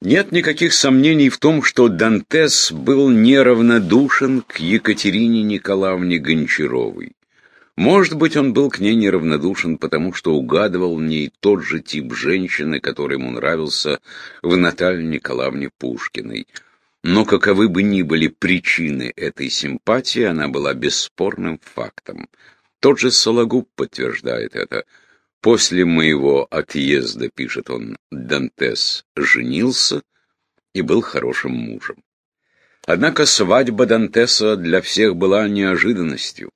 Нет никаких сомнений в том, что Дантес был неравнодушен к Екатерине Николаевне Гончаровой. Может быть, он был к ней неравнодушен, потому что угадывал в ней тот же тип женщины, который ему нравился в Наталье Николаевне Пушкиной. Но каковы бы ни были причины этой симпатии, она была бесспорным фактом. Тот же Сологуб подтверждает это – После моего отъезда, пишет он, Дантес женился и был хорошим мужем. Однако свадьба Дантеса для всех была неожиданностью.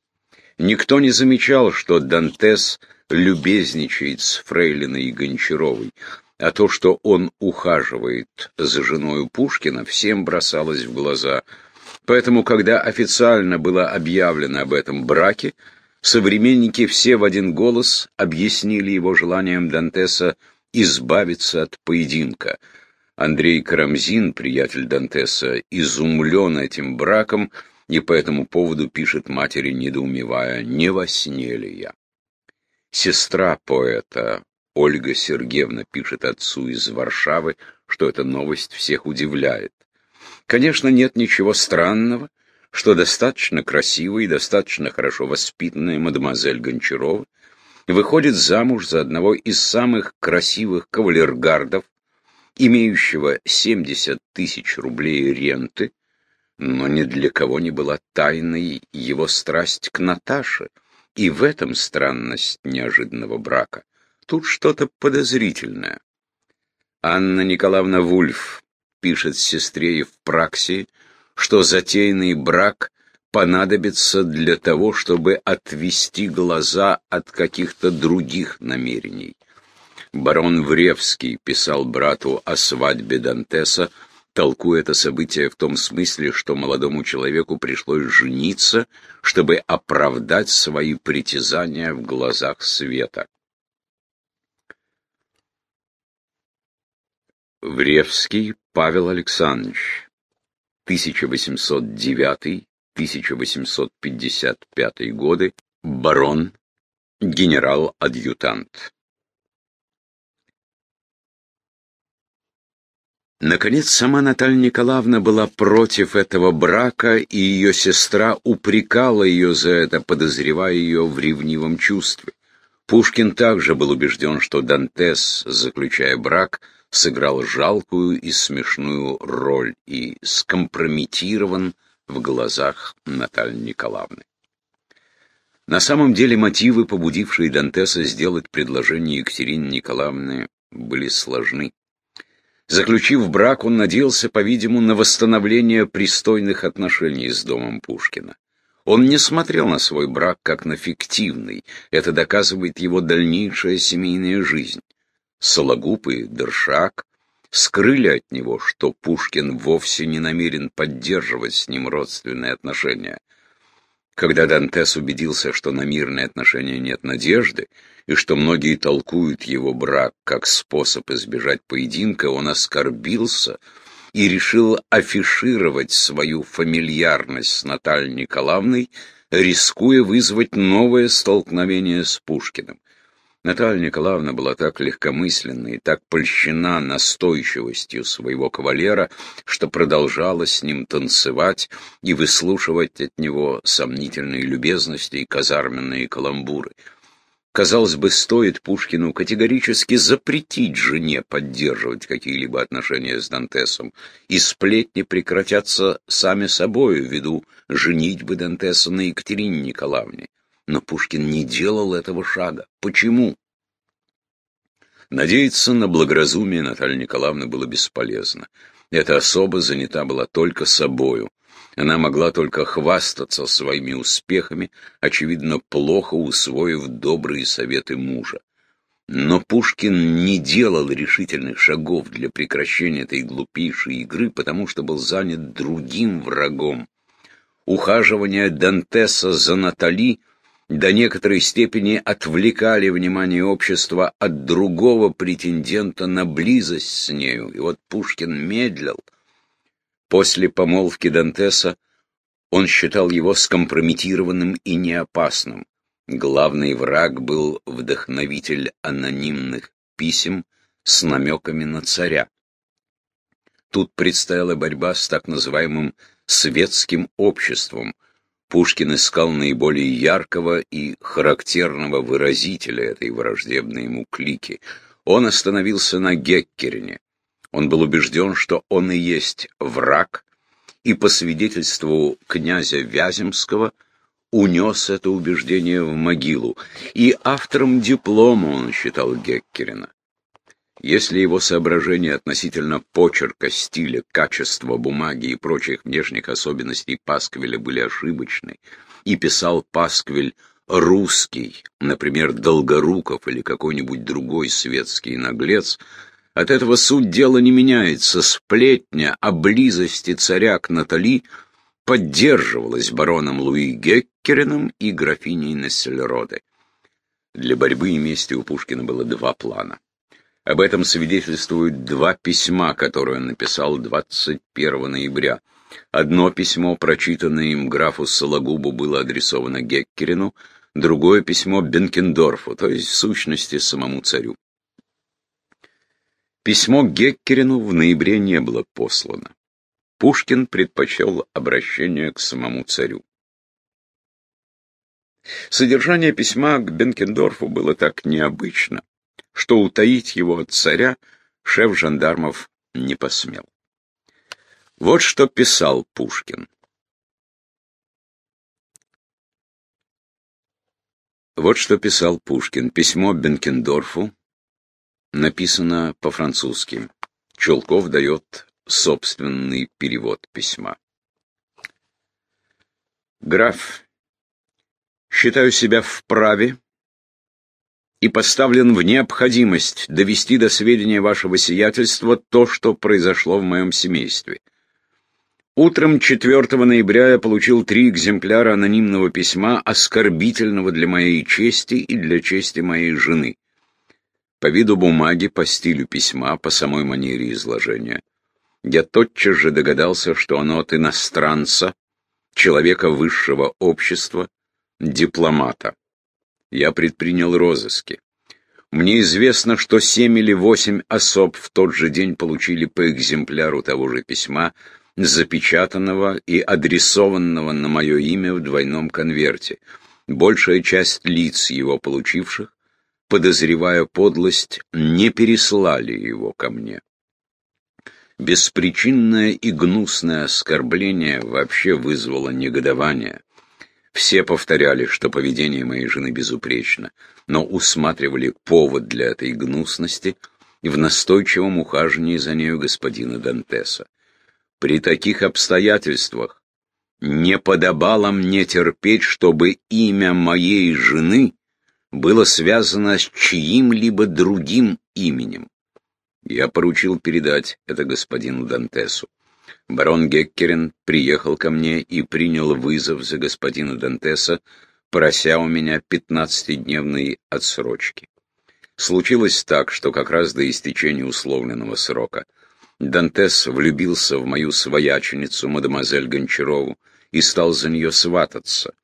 Никто не замечал, что Дантес любезничает с Фрейлиной и Гончаровой, а то, что он ухаживает за женой Пушкина, всем бросалось в глаза. Поэтому, когда официально было объявлено об этом браке, Современники все в один голос объяснили его желанием Дантеса избавиться от поединка. Андрей Карамзин, приятель Дантеса, изумлен этим браком и по этому поводу пишет матери, недоумевая, «Не во сне ли я?». Сестра поэта Ольга Сергеевна пишет отцу из Варшавы, что эта новость всех удивляет. Конечно, нет ничего странного, что достаточно красивая и достаточно хорошо воспитанная мадемуазель Гончарова выходит замуж за одного из самых красивых кавалергардов, имеющего 70 тысяч рублей ренты, но ни для кого не была тайной его страсть к Наташе, и в этом странность неожиданного брака. Тут что-то подозрительное. Анна Николаевна Вульф пишет сестре в Евпраксии, что затеянный брак понадобится для того, чтобы отвести глаза от каких-то других намерений. Барон Вревский писал брату о свадьбе Дантеса, толкуя это событие в том смысле, что молодому человеку пришлось жениться, чтобы оправдать свои притязания в глазах света. Вревский Павел Александрович 1809-1855 годы, барон, генерал-адъютант. Наконец, сама Наталья Николаевна была против этого брака, и ее сестра упрекала ее за это, подозревая ее в ревнивом чувстве. Пушкин также был убежден, что Дантес, заключая брак, сыграл жалкую и смешную роль и скомпрометирован в глазах Натальи Николаевны. На самом деле мотивы, побудившие Дантеса сделать предложение Екатерине Николаевне, были сложны. Заключив брак, он надеялся, по-видимому, на восстановление пристойных отношений с домом Пушкина. Он не смотрел на свой брак как на фиктивный, это доказывает его дальнейшая семейная жизнь. Сологуб и Дершак скрыли от него, что Пушкин вовсе не намерен поддерживать с ним родственные отношения. Когда Дантес убедился, что на мирные отношения нет надежды, и что многие толкуют его брак как способ избежать поединка, он оскорбился и решил афишировать свою фамильярность с Натальей Николаевной, рискуя вызвать новое столкновение с Пушкиным. Наталья Николаевна была так легкомысленна и так польщена настойчивостью своего кавалера, что продолжала с ним танцевать и выслушивать от него сомнительные любезности и казарменные каламбуры. Казалось бы, стоит Пушкину категорически запретить жене поддерживать какие-либо отношения с Дантесом, и сплетни прекратятся сами собой ввиду женитьбы Дантеса на Екатерине Николаевне. Но Пушкин не делал этого шага. Почему? Надеяться на благоразумие Натальи Николаевны было бесполезно. Эта особа занята была только собою. Она могла только хвастаться своими успехами, очевидно, плохо усвоив добрые советы мужа. Но Пушкин не делал решительных шагов для прекращения этой глупейшей игры, потому что был занят другим врагом. Ухаживание Дантеса за Натали — до некоторой степени отвлекали внимание общества от другого претендента на близость с нею. И вот Пушкин медлил. После помолвки Дантеса он считал его скомпрометированным и неопасным. Главный враг был вдохновитель анонимных писем с намеками на царя. Тут предстояла борьба с так называемым светским обществом. Пушкин искал наиболее яркого и характерного выразителя этой враждебной ему клики. Он остановился на Геккерине. Он был убежден, что он и есть враг, и по свидетельству князя Вяземского унес это убеждение в могилу, и автором диплома он считал Геккерина. Если его соображения относительно почерка, стиля, качества бумаги и прочих внешних особенностей Пасквиля были ошибочны, и писал Пасквиль русский, например, Долгоруков или какой-нибудь другой светский наглец, от этого суть дела не меняется. Сплетня о близости царя к Натали поддерживалась бароном Луи Геккерином и графиней Нессельроде. Для борьбы и мести у Пушкина было два плана. Об этом свидетельствуют два письма, которые он написал 21 ноября. Одно письмо, прочитанное им графу Сологубу, было адресовано Геккерину, другое письмо Бенкендорфу, то есть в сущности самому царю. Письмо Геккерину в ноябре не было послано. Пушкин предпочел обращение к самому царю. Содержание письма к Бенкендорфу было так необычно, что утаить его от царя шеф жандармов не посмел. Вот что писал Пушкин. Вот что писал Пушкин. Письмо Бенкендорфу написано по-французски. Чулков дает собственный перевод письма. Граф, считаю себя вправе и поставлен в необходимость довести до сведения вашего сиятельства то, что произошло в моем семействе. Утром 4 ноября я получил три экземпляра анонимного письма, оскорбительного для моей чести и для чести моей жены. По виду бумаги, по стилю письма, по самой манере изложения. Я тотчас же догадался, что оно от иностранца, человека высшего общества, дипломата. Я предпринял розыски. Мне известно, что семь или восемь особ в тот же день получили по экземпляру того же письма, запечатанного и адресованного на мое имя в двойном конверте. Большая часть лиц, его получивших, подозревая подлость, не переслали его ко мне. Беспричинное и гнусное оскорбление вообще вызвало негодование. Все повторяли, что поведение моей жены безупречно, но усматривали повод для этой гнусности в настойчивом ухаживании за нею господина Дантеса. При таких обстоятельствах не подобало мне терпеть, чтобы имя моей жены было связано с чьим-либо другим именем. Я поручил передать это господину Дантесу. Барон Геккерин приехал ко мне и принял вызов за господина Дантеса, прося у меня пятнадцатидневной отсрочки. Случилось так, что как раз до истечения условленного срока Дантес влюбился в мою свояченицу, мадемуазель Гончарову, и стал за нее свататься.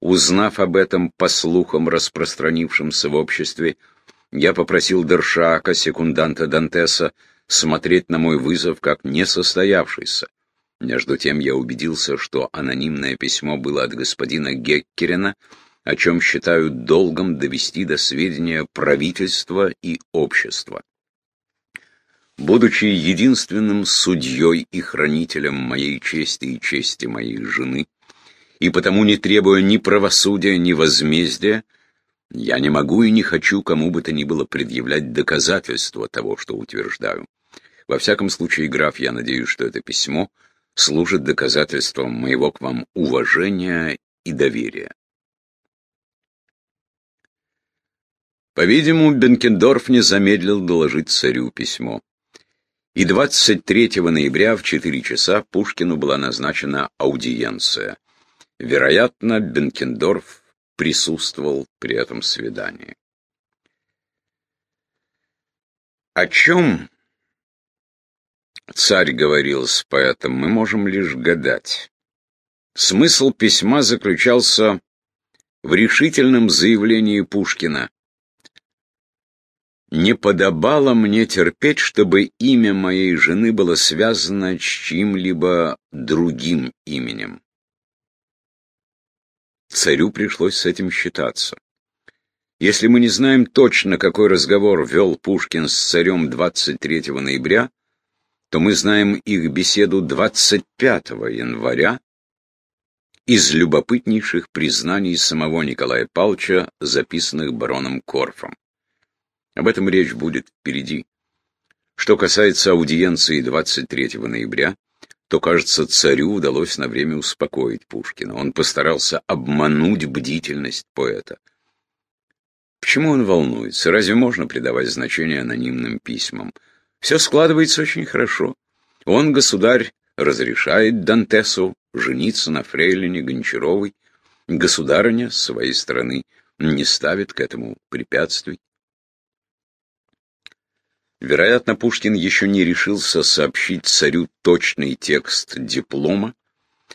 Узнав об этом по слухам, распространившимся в обществе, я попросил Дершака, секунданта Дантеса, смотреть на мой вызов как несостоявшийся. Между тем я убедился, что анонимное письмо было от господина Геккерина, о чем считают долгом довести до сведения правительства и общества. Будучи единственным судьей и хранителем моей чести и чести моей жены, и потому не требуя ни правосудия, ни возмездия, я не могу и не хочу кому бы то ни было предъявлять доказательства того, что утверждаю. Во всяком случае, граф, я надеюсь, что это письмо служит доказательством моего к вам уважения и доверия. По-видимому, Бенкендорф не замедлил доложить царю письмо. И 23 ноября в 4 часа Пушкину была назначена аудиенция. Вероятно, Бенкендорф присутствовал при этом свидании. О чем царь говорил с поэтом, мы можем лишь гадать. Смысл письма заключался в решительном заявлении Пушкина не подобало мне терпеть, чтобы имя моей жены было связано с чьим-либо другим именем. Царю пришлось с этим считаться. Если мы не знаем точно, какой разговор вел Пушкин с царем 23 ноября, то мы знаем их беседу 25 января из любопытнейших признаний самого Николая Павловича, записанных бароном Корфом. Об этом речь будет впереди. Что касается аудиенции 23 ноября, то, кажется, царю удалось на время успокоить Пушкина. Он постарался обмануть бдительность поэта. Почему он волнуется? Разве можно придавать значение анонимным письмам? Все складывается очень хорошо. Он, государь, разрешает Дантесу жениться на фрейлине Гончаровой. Государыня, с своей стороны, не ставит к этому препятствий. Вероятно, Пушкин еще не решился сообщить царю точный текст диплома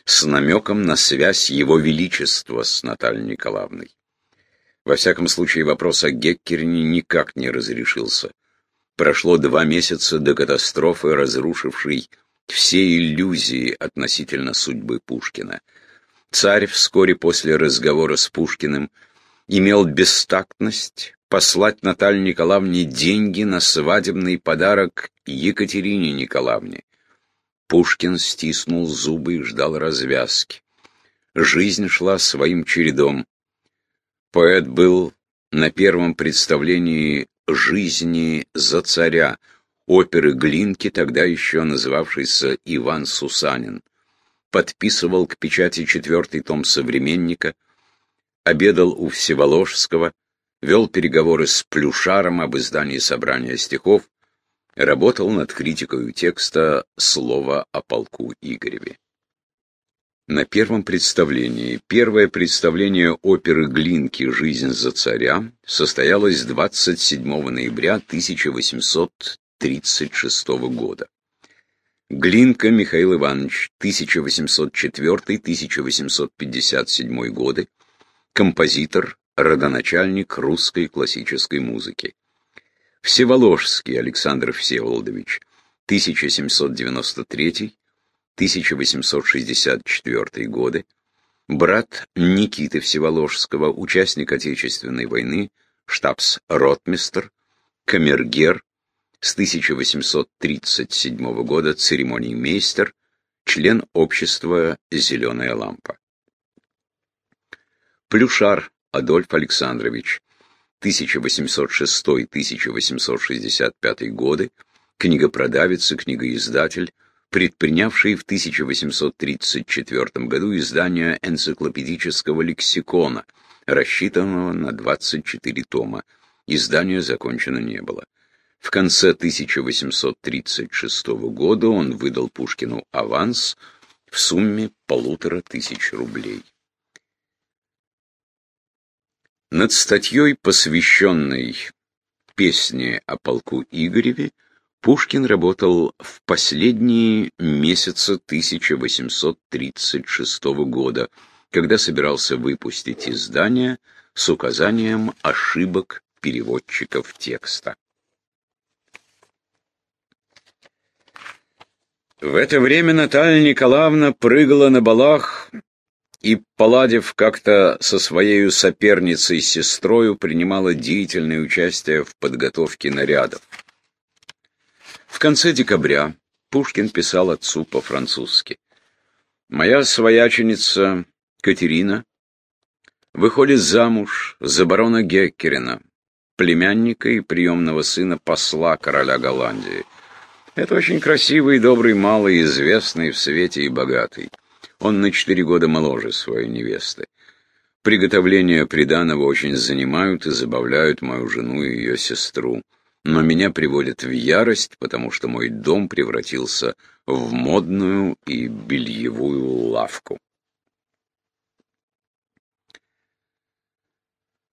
с намеком на связь его величества с Натальей Николаевной. Во всяком случае, вопрос о Геккерине никак не разрешился. Прошло два месяца до катастрофы, разрушившей все иллюзии относительно судьбы Пушкина. Царь вскоре после разговора с Пушкиным имел бестактность послать Наталье Николаевне деньги на свадебный подарок Екатерине Николаевне. Пушкин стиснул зубы и ждал развязки. Жизнь шла своим чередом. Поэт был на первом представлении жизни за царя, оперы Глинки, тогда еще называвшийся Иван Сусанин. Подписывал к печати четвертый том «Современника», обедал у Всеволожского, вел переговоры с Плюшаром об издании собрания стихов, работал над критикой текста «Слово о полку Игореве». На первом представлении, первое представление оперы Глинки «Жизнь за царя» состоялось 27 ноября 1836 года. Глинка Михаил Иванович, 1804-1857 годы, композитор, родоначальник русской классической музыки. Всеволожский Александр Всеволодович, 1793-1864 годы, брат Никиты Всеволожского, участник Отечественной войны, штабс-ротмистр, камергер, с 1837 года церемоний мейстер, член общества «Зеленая лампа». Плюшар Адольф Александрович, 1806-1865 годы, книгопродавец и книгоиздатель, предпринявший в 1834 году издание энциклопедического лексикона, рассчитанного на 24 тома. Издание закончено не было. В конце 1836 года он выдал Пушкину аванс в сумме полутора тысяч рублей. Над статьей, посвященной песне о полку Игореве, Пушкин работал в последние месяцы 1836 года, когда собирался выпустить издание с указанием ошибок переводчиков текста. В это время Наталья Николаевна прыгала на балах и, поладив как-то со своей соперницей-сестрою, принимала деятельное участие в подготовке нарядов. В конце декабря Пушкин писал отцу по-французски. «Моя свояченица Катерина выходит замуж за барона Геккерина, племянника и приемного сына посла короля Голландии. Это очень красивый, добрый, малый, известный в свете и богатый. Он на четыре года моложе своей невесты. Приготовления приданого очень занимают и забавляют мою жену и ее сестру. Но меня приводят в ярость, потому что мой дом превратился в модную и бельевую лавку.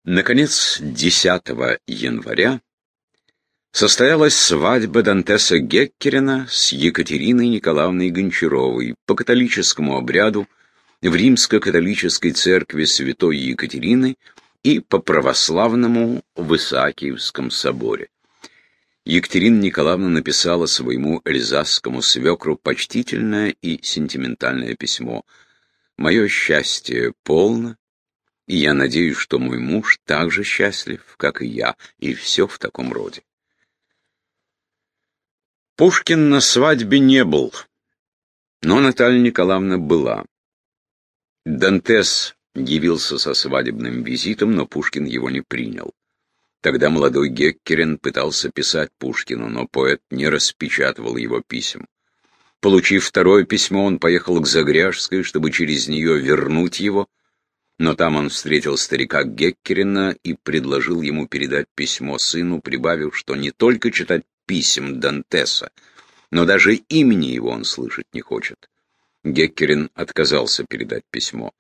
Наконец, 10 января состоялась свадьба Дантеса Геккерина с Екатериной Николаевной Гончаровой по католическому обряду в римско-католической церкви святой Екатерины и по православному в Исаакиевском соборе. Екатерина Николаевна написала своему эльзасскому свекру почтительное и сентиментальное письмо. «Мое счастье полно, и я надеюсь, что мой муж так же счастлив, как и я, и все в таком роде». Пушкин на свадьбе не был, но Наталья Николаевна была. Дантес явился со свадебным визитом, но Пушкин его не принял. Тогда молодой Геккерин пытался писать Пушкину, но поэт не распечатывал его писем. Получив второе письмо, он поехал к Загряжской, чтобы через нее вернуть его, но там он встретил старика Геккерина и предложил ему передать письмо сыну, прибавив, что не только читать писем Дантеса, но даже имени его он слышать не хочет. Геккерин отказался передать письмо.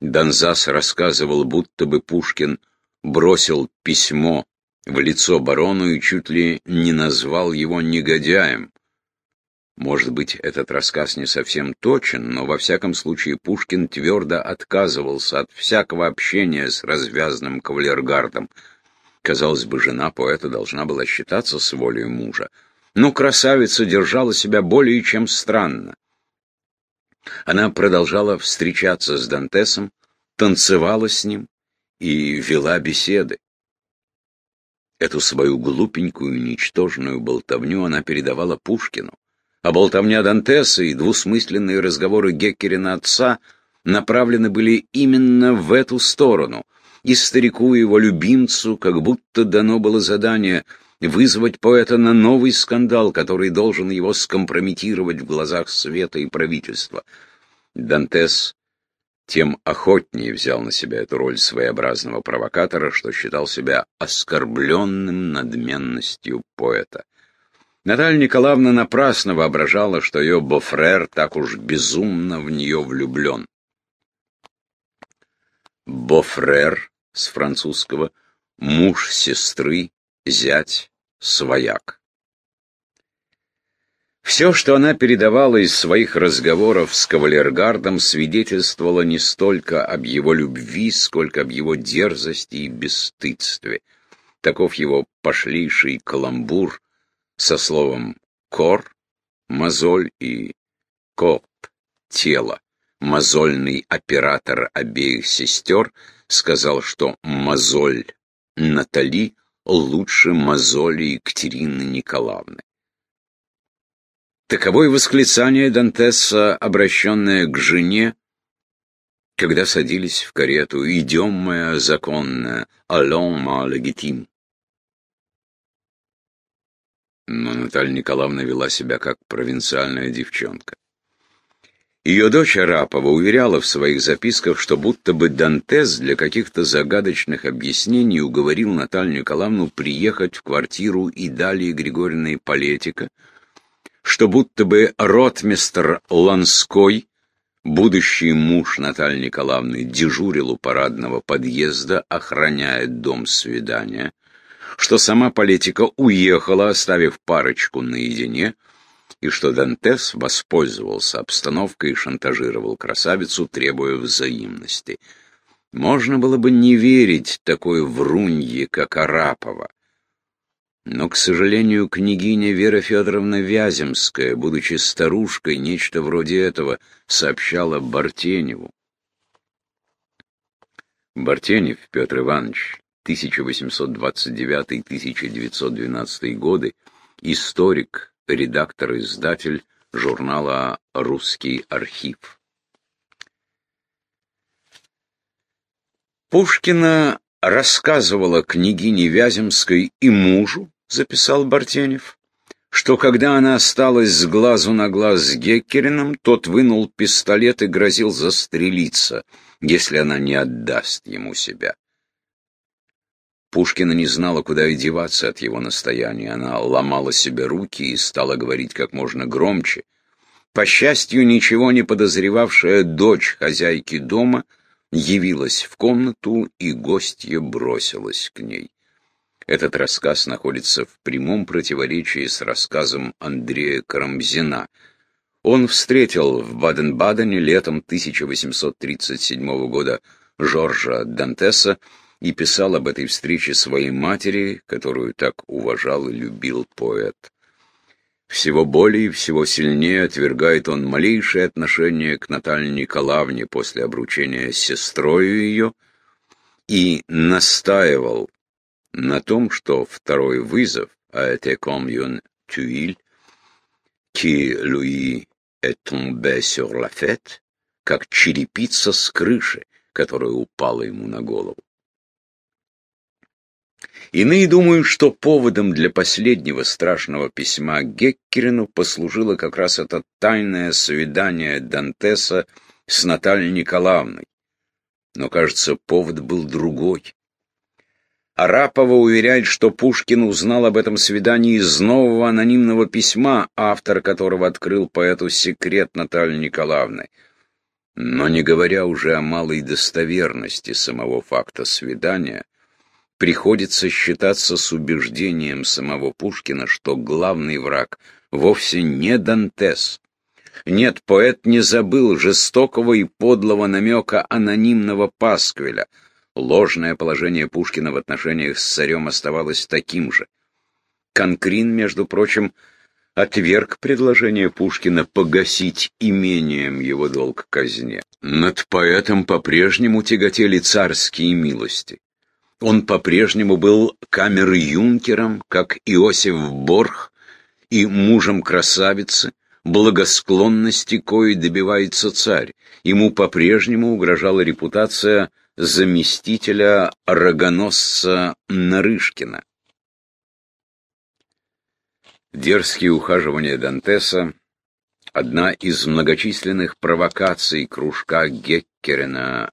Донзас рассказывал, будто бы Пушкин бросил письмо в лицо барону и чуть ли не назвал его негодяем. Может быть, этот рассказ не совсем точен, но во всяком случае Пушкин твердо отказывался от всякого общения с развязанным кавалергардом. Казалось бы, жена поэта должна была считаться с волей мужа. Но красавица держала себя более чем странно. Она продолжала встречаться с Дантесом, танцевала с ним и вела беседы. Эту свою глупенькую, ничтожную болтовню она передавала Пушкину, а болтовня Дантеса и двусмысленные разговоры Геккерина отца направлены были именно в эту сторону, и старику его любимцу как будто дано было задание вызвать поэта на новый скандал, который должен его скомпрометировать в глазах света и правительства. Дантес тем охотнее взял на себя эту роль своеобразного провокатора, что считал себя оскорбленным надменностью поэта. Наталья Николаевна напрасно воображала, что ее бофрер так уж безумно в нее влюблен. Бофрер с французского муж сестры, зять, свояк. Все, что она передавала из своих разговоров с кавалергардом, свидетельствовало не столько об его любви, сколько об его дерзости и бесстыдстве. Таков его пошлейший каламбур со словом «кор» — мозоль и «коп» — тело. Мозольный оператор обеих сестер сказал, что мозоль Натали лучше мозоли Екатерины Николаевны. Таково и восклицание Дантеса, обращенное к жене, когда садились в карету «Идем, моя законная, allons, ma légitime». Но Наталья Николаевна вела себя как провинциальная девчонка. Ее дочь Арапова уверяла в своих записках, что будто бы Дантес для каких-то загадочных объяснений уговорил Наталью Николаевну приехать в квартиру Идалии Григорьевны Полетика, что будто бы ротмистр Ланской, будущий муж Натальи Николаевны, дежурил у парадного подъезда, охраняя дом свидания, что сама политика уехала, оставив парочку наедине, и что Дантес воспользовался обстановкой и шантажировал красавицу, требуя взаимности. Можно было бы не верить такой врунье, как Арапова. Но, к сожалению, княгиня Вера Федоровна Вяземская, будучи старушкой, нечто вроде этого, сообщала Бартеневу. Бартенев Петр Иванович, 1829-1912 годы, историк, редактор-издатель журнала «Русский архив». Пушкина рассказывала княгине Вяземской и мужу, записал Бартенев, что когда она осталась с глазу на глаз с Геккерином, тот вынул пистолет и грозил застрелиться, если она не отдаст ему себя. Пушкина не знала, куда и деваться от его настояния. Она ломала себе руки и стала говорить как можно громче. По счастью, ничего не подозревавшая дочь хозяйки дома явилась в комнату, и гостья бросилась к ней. Этот рассказ находится в прямом противоречии с рассказом Андрея Карамзина. Он встретил в Баден-Бадене летом 1837 года Жоржа Дантеса, и писал об этой встрече своей матери, которую так уважал и любил поэт. Всего более и всего сильнее отвергает он малейшее отношение к Наталье Николаевне после обручения с сестрою ее и настаивал на том, что второй вызов а été comme une tuile qui lui est tête, как черепица с крыши, которая упала ему на голову. Иные думают, что поводом для последнего страшного письма Геккерину послужило как раз это тайное свидание Дантеса с Натальей Николаевной. Но, кажется, повод был другой. Арапова уверяет, что Пушкин узнал об этом свидании из нового анонимного письма, автор которого открыл поэту секрет Натальи Николаевны. Но не говоря уже о малой достоверности самого факта свидания, приходится считаться с убеждением самого Пушкина, что главный враг вовсе не Дантес. Нет, поэт не забыл жестокого и подлого намека анонимного Пасквиля. Ложное положение Пушкина в отношениях с царем оставалось таким же. Конкрин, между прочим, отверг предложение Пушкина погасить имением его долг казне. Над поэтом по-прежнему тяготели царские милости. Он по-прежнему был камер-юнкером, как Иосиф Борх, и мужем красавицы, благосклонности коей добивается царь. Ему по-прежнему угрожала репутация заместителя рогоносца Нарышкина. Дерзкие ухаживания Дантеса одна из многочисленных провокаций кружка Геккерена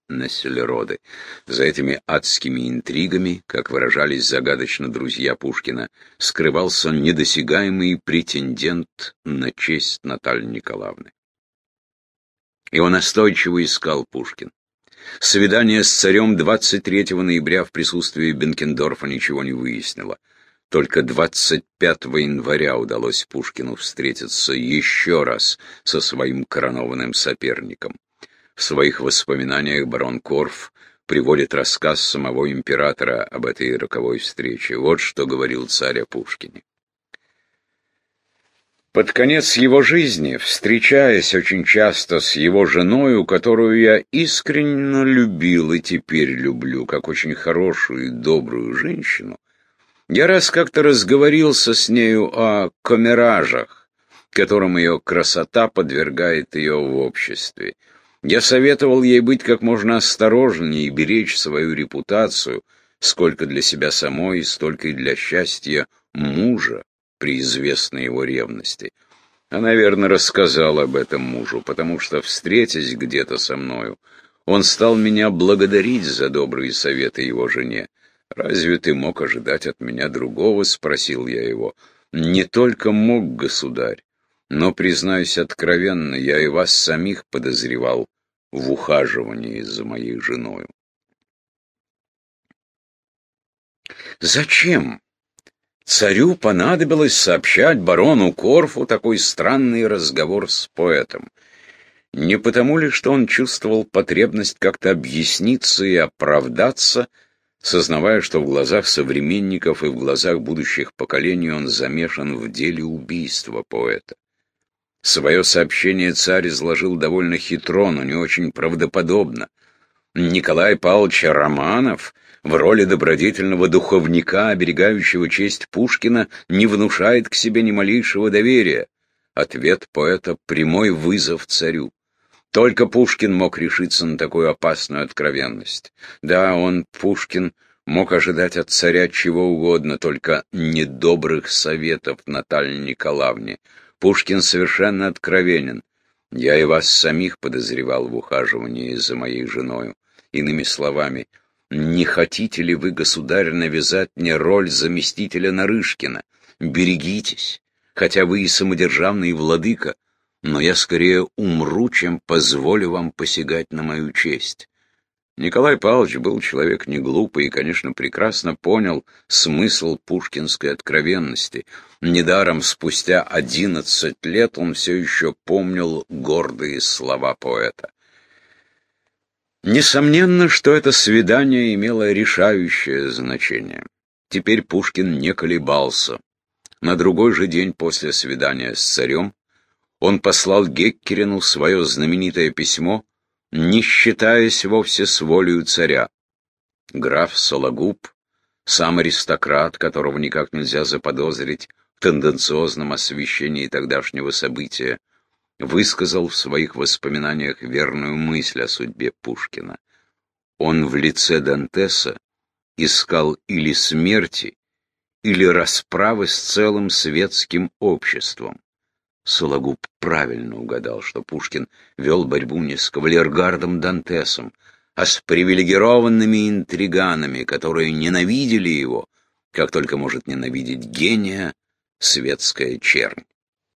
на Селероды. За этими адскими интригами, как выражались загадочно друзья Пушкина, скрывался недосягаемый претендент на честь Натальи Николаевны. Его настойчиво искал Пушкин. Свидание с царем 23 ноября в присутствии Бенкендорфа ничего не выяснило. Только 25 января удалось Пушкину встретиться еще раз со своим коронованным соперником. В своих воспоминаниях барон Корф приводит рассказ самого императора об этой роковой встрече. Вот что говорил царь о Пушкине. Под конец его жизни, встречаясь очень часто с его женой, которую я искренне любил и теперь люблю, как очень хорошую и добрую женщину, я раз как-то разговорился с нею о камеражах, которым ее красота подвергает ее в обществе. Я советовал ей быть как можно осторожнее и беречь свою репутацию, сколько для себя самой, столько и для счастья мужа при известной его ревности. Она, верно, рассказала об этом мужу, потому что, встретясь где-то со мною, он стал меня благодарить за добрые советы его жене. «Разве ты мог ожидать от меня другого?» — спросил я его. «Не только мог, государь, но, признаюсь откровенно, я и вас самих подозревал в ухаживании за моей женою». «Зачем?» Царю понадобилось сообщать барону Корфу такой странный разговор с поэтом. Не потому ли, что он чувствовал потребность как-то объясниться и оправдаться, сознавая, что в глазах современников и в глазах будущих поколений он замешан в деле убийства поэта. Свое сообщение царь изложил довольно хитро, но не очень правдоподобно. Николай Павлович Романов в роли добродетельного духовника, оберегающего честь Пушкина, не внушает к себе ни малейшего доверия. Ответ поэта — прямой вызов царю. Только Пушкин мог решиться на такую опасную откровенность. Да, он, Пушкин, мог ожидать от царя чего угодно, только недобрых советов Наталье Николаевне. Пушкин совершенно откровенен. Я и вас самих подозревал в ухаживании за моей женою. Иными словами, не хотите ли вы, государь, навязать мне роль заместителя Нарышкина? Берегитесь, хотя вы и самодержавный владыка, но я скорее умру, чем позволю вам посягать на мою честь. Николай Павлович был человек не глупый и, конечно, прекрасно понял смысл пушкинской откровенности. Недаром спустя одиннадцать лет он все еще помнил гордые слова поэта. Несомненно, что это свидание имело решающее значение. Теперь Пушкин не колебался. На другой же день после свидания с царем он послал Геккерину свое знаменитое письмо, не считаясь вовсе с волею царя. Граф Сологуб, сам аристократ, которого никак нельзя заподозрить в тенденциозном освещении тогдашнего события, высказал в своих воспоминаниях верную мысль о судьбе Пушкина. Он в лице Дантеса искал или смерти, или расправы с целым светским обществом. Сологуб правильно угадал, что Пушкин вел борьбу не с кавалергардом Дантесом, а с привилегированными интриганами, которые ненавидели его, как только может ненавидеть гения светская чернь.